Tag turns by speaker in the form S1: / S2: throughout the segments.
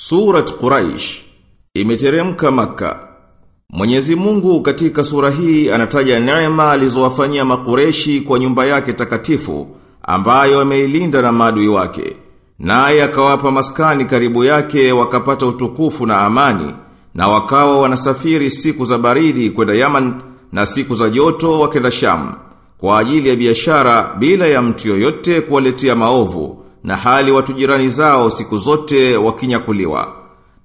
S1: Surat Quraish imeteremka maka. Mwenyezi Mungu katika sura hii anataja neema alizowafanyia makureshi kwa nyumba yake takatifu ambayo ameilinda na maadui wake. Naye akawapa maskani karibu yake wakapata utukufu na amani na wakawa wanasafiri siku za baridi kwenda Yaman na siku za joto wakenda Sham kwa ajili ya biashara bila ya mtu yoyote kuwaletea maovu na hali watu jirani zao siku zote wakinyakuliwa.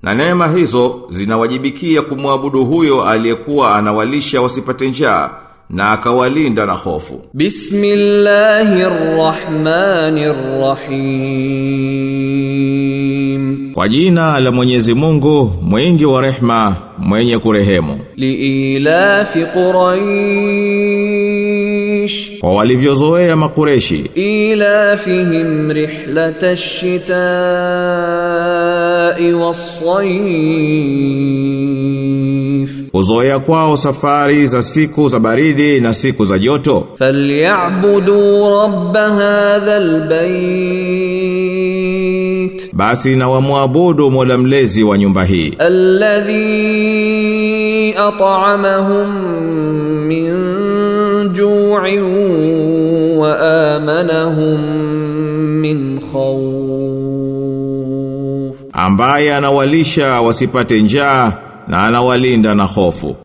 S1: Na neema hizo zinawajibikia kumwabudu huyo aliyekuwa anawalisha wasipate njaa na akawalinda na hofu.
S2: Bismillahirrahmanirrahim.
S1: Kwa jina la Mwenyezi Mungu, mwingi wa rehma, mwenye kurehemu.
S2: Liilafi Quraysh quraish
S1: kwa walivyozoea makureshi.
S2: Ila fihim rihlata ash-shitaa'i
S1: was-sayf Uzoea kwao safari za siku za baridi na siku za joto.
S2: Falyabudu rabb hadha al
S1: Basi na wamwabudu Mola mlezi wa nyumba hii.
S2: Alladhi at'amahum min جوع وآمنهم من خوف
S1: ambaye anawalisha wasipate njaa na anawalinda na hofu.